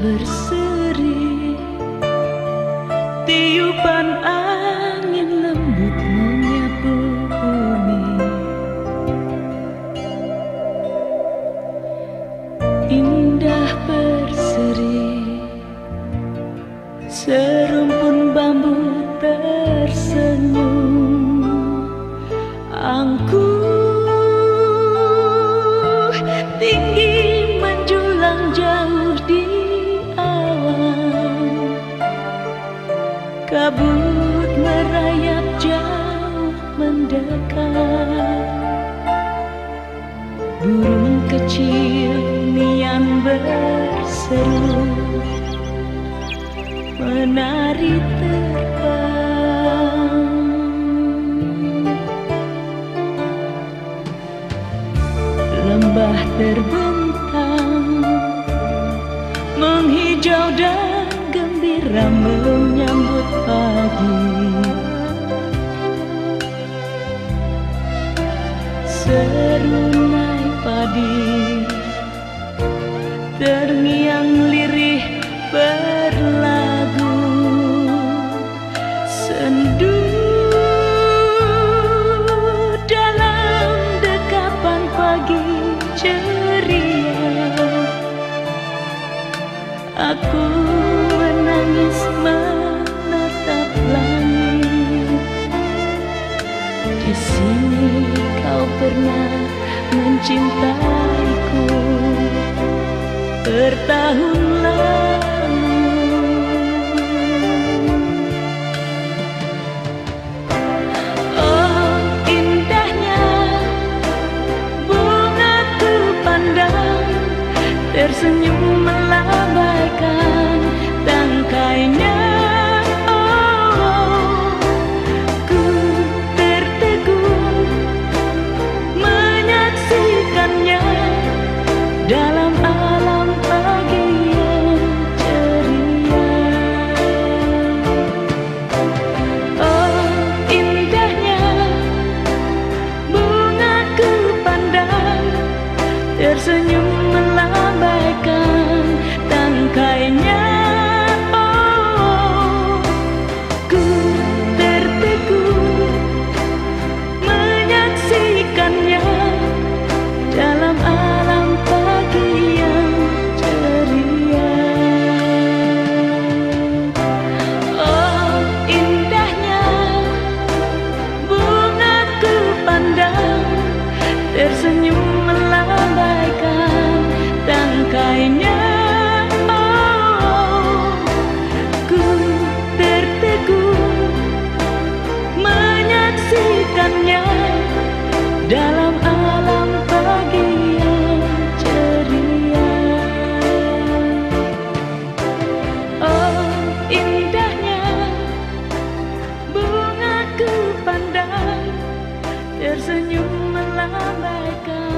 berseri. Tiupan angin lembut menyapu bumi. Indah berseri. Serumpun Burung kecil nian berseru. Menari terbang. Lembah terbentang. Menghijau dan gembira menyambut pagi. Serunai padi. Terngiang lirih berlagu Sendu dalam dekapan pagi ceria. Aku menangis menatap langit. Di sini kau pernah mencintaiku. Bertahun lalu những lá bài ca melambaikan